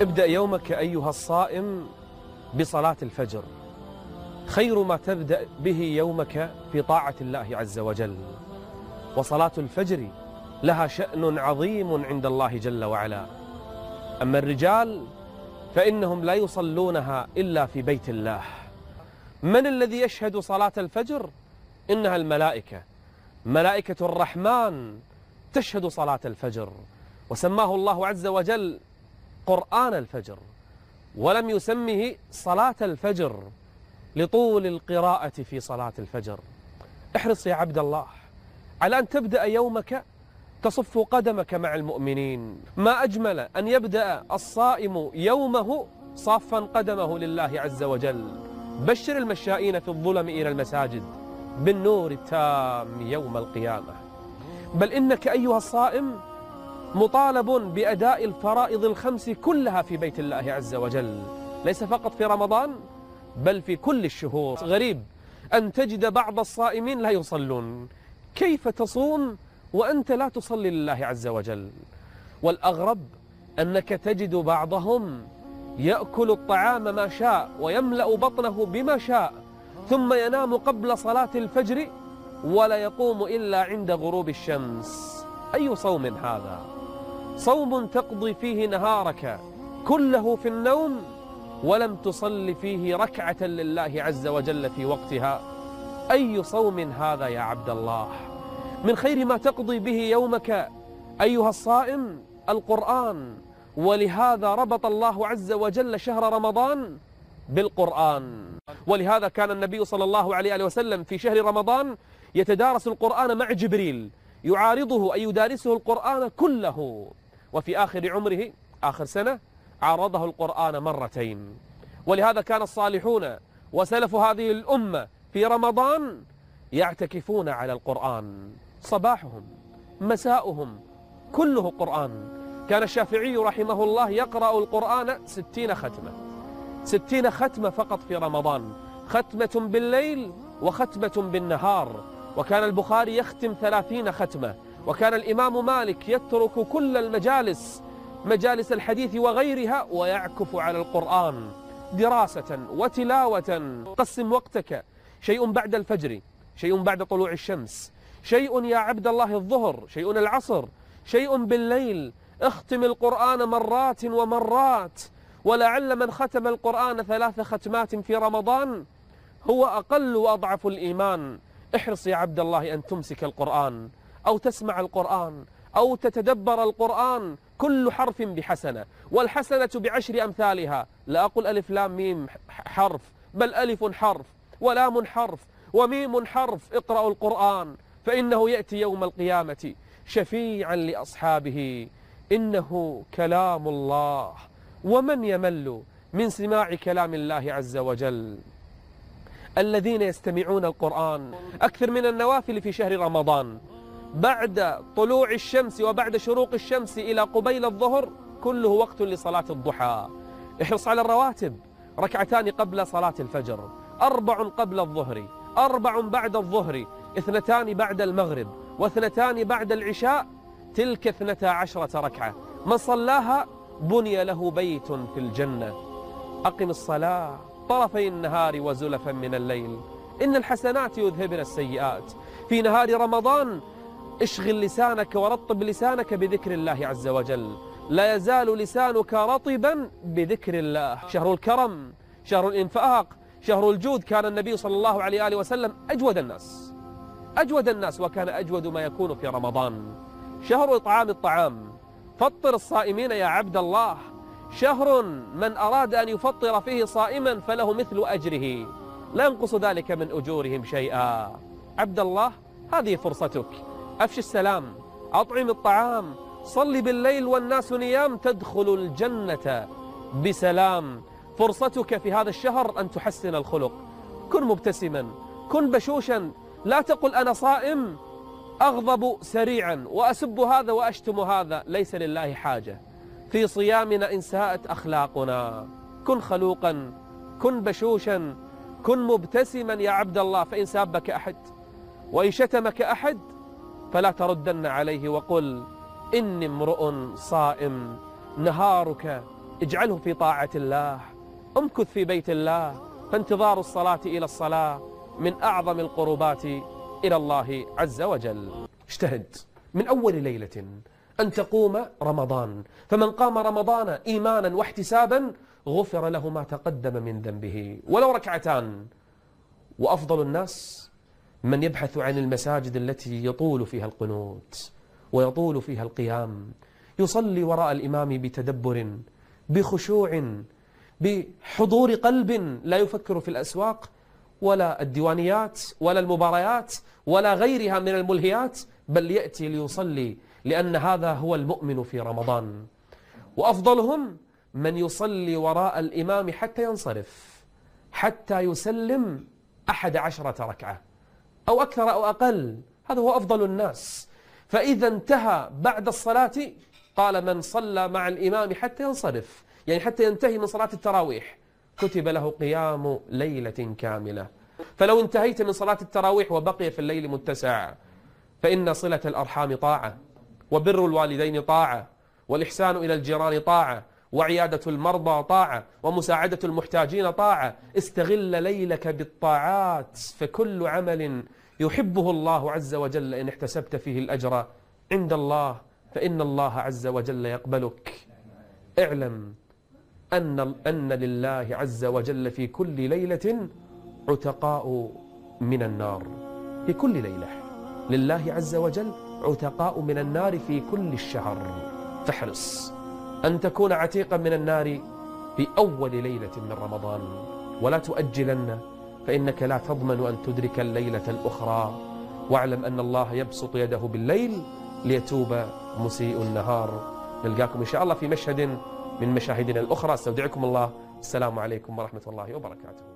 ابدأ يومك أيها الصائم بصلاة الفجر. خير ما تبدأ به يومك في طاعة الله عز وجل. وصلاة الفجر لها شأن عظيم عند الله جل وعلا. أما الرجال فإنهم لا يصلونها إلا في بيت الله. من الذي يشهد صلاة الفجر؟ إنها الملائكة. ملائكة الرحمن تشهد صلاة الفجر. وسماه الله عز وجل قرآن الفجر ولم يسمه صلاة الفجر لطول القراءة في صلاة الفجر. احرص يا عبد الله على أن تبدأ يومك تصف قدمك مع المؤمنين. ما أجمل أن يبدأ الصائم يومه صافا قدمه لله عز وجل. بشر المشائين في الظلم إلى المساجد بالنور التام يوم القيامة. بل إنك أيها الصائم مطالب بأداء الفرائض الخمس كلها في بيت الله عز وجل. ليس فقط في رمضان بل في كل الشهور. غريب أن تجد بعض الصائمين لا يصلون. كيف تصوم وأنت لا تصلي لله عز وجل؟ والأغرب أنك تجد بعضهم يأكل الطعام ما شاء ويملأ بطنه بما شاء ثم ينام قبل صلاة الفجر ولا يقوم إلا عند غروب الشمس. أي صوم هذا؟ صوم تقضي فيه نهارك كله في النوم ولم تصل فيه ركعة لله عز وجل في وقتها؟ أي صوم هذا يا عبد الله؟ من خير ما تقضي به يومك أيها الصائم القرآن. ولهذا ربط الله عز وجل شهر رمضان بالقرآن. ولهذا كان النبي صلى الله عليه وسلم في شهر رمضان يتدارس القرآن مع جبريل. يعارضه أي يدارسه القرآن كله. وفي آخر عمره آخر سنة عارضه القرآن مرتين. ولهذا كان الصالحون وسلف هذه الأمة في رمضان يعتكفون على القرآن. صباحهم مساؤهم كله قرآن. كان الشافعي رحمه الله يقرأ القرآن ستين ختمة. ستين ختمة فقط في رمضان. ختمة بالليل وختمة بالنهار. وكان البخاري يختم ثلاثين ختمة وكان الإمام مالك يترك كل المجالس مجالس الحديث وغيرها ويعكف على القرآن دراسة وتلاوة. قسم وقتك. شيء بعد الفجر شيء بعد طلوع الشمس شيء يا عبد الله الظهر شيء العصر شيء بالليل. اختم القرآن مرات ومرات ولعل من ختم القرآن ثلاث ختمات في رمضان هو أقل وأضعف الإيمان. احرص يا عبد الله أن تمسك القرآن أو تسمع القرآن أو تتدبر القرآن كل حرف بحسنة والحسنة بعشر أمثالها. لا أقول ألف لام ميم حرف بل ألف حرف ولام حرف وميم حرف. اقرأوا القرآن فإنه يأتي يوم القيامة شفيعا لأصحابه. إنه كلام الله ومن يمل من سماع كلام الله عز وجل. الذين يستمعون القرآن. أكثر من النوافل في شهر رمضان. بعد طلوع الشمس وبعد شروق الشمس إلى قبيل الظهر كله وقت لصلاة الضحى. احرص على الرواتب. ركعتان قبل صلاة الفجر. أربع قبل الظهر. أربع بعد الظهر. اثنتان بعد المغرب. واثنتان بعد العشاء. تلك اثنتا عشرة ركعة. من صلاها بني له بيت في الجنة. أقم الصلاة. طرفي النهار وزلفا من الليل. إن الحسنات يذهبن السيئات. في نهار رمضان اشغل لسانك ورطب لسانك بذكر الله عز وجل. لا يزال لسانك رطبا بذكر الله. شهر الكرم شهر الإنفاق شهر الجود. كان النبي صلى الله عليه وآله وسلم أجود الناس. أجود الناس وكان أجود ما يكون في رمضان. شهر إطعام الطعام. فطر الصائمين يا عبد الله. شهر من أراد أن يفطر فيه صائما فله مثل أجره. لا ينقص ذلك من أجورهم شيئا. عبد الله هذه فرصتك. أفش السلام. أطعم الطعام. صل بالليل والناس نيام. تدخل الجنة. بسلام. فرصتك في هذا الشهر أن تحسن الخلق. كن مبتسما. كن بشوشا. لا تقل أنا صائم. أغضب سريعا. وأسب هذا وأشتم هذا. ليس لله حاجة. في صيامنا إن ساءت أخلاقنا. كن خلوقا كن بشوشا كن مبتسما يا عبد الله فإن سابك أحد وإن شتمك أحد فلا تردن عليه وقل إني امرؤ صائم نهارك اجعله في طاعة الله امكث في بيت الله فانتظار الصلاة إلى الصلاة من أعظم القربات إلى الله عز وجل. اجتهد. من أول ليلة أن تقوم رمضان. فمن قام رمضان إيمانا واحتسابا غفر له ما تقدم من ذنبه. ولو ركعتان. وأفضل الناس من يبحث عن المساجد التي يطول فيها القنوت ويطول فيها القيام. يصلي وراء الإمام بتدبر بخشوع بحضور قلب لا يفكر في الأسواق ولا الديوانيات ولا المباريات ولا غيرها من الملهيات بل يأتي ليصلي لأن هذا هو المؤمن في رمضان. وأفضلهم من يصلي وراء الإمام حتى ينصرف حتى يسلم أحد عشرة ركعة أو أكثر أو أقل. هذا هو أفضل الناس. فإذا انتهى بعد الصلاة قال من صلى مع الإمام حتى ينصرف يعني حتى ينتهي من صلاة التراويح. كتب له قيام ليلة كاملة. فلو انتهيت من صلاة التراويح وبقي في الليل متسع فإن صلة الأرحام طاعة. وبر الوالدين طاعة والإحسان إلى الجيران طاعة وعيادة المرضى طاعة ومساعدة المحتاجين طاعة. استغل ليلك بالطاعات فكل عمل يحبه الله عز وجل. إن احتسبت فيه الأجر عند الله فإن الله عز وجل يقبلك. اعلم أن, أن لله عز وجل في كل ليلة عتقاء من النار. في كل ليلة. لله عز وجل عتقاء من النار في كل الشهر. فاحرص أن تكون عتيقا من النار في أول ليلة من رمضان. ولا تؤجلن فإنك لا تضمن أن تدرك الليلة الأخرى. واعلم أن الله يبسط يده بالليل ليتوب مسيء النهار. نلقاكم إن شاء الله في مشهد من مشاهدنا الأخرى. أستودعكم الله. السلام عليكم ورحمة الله وبركاته.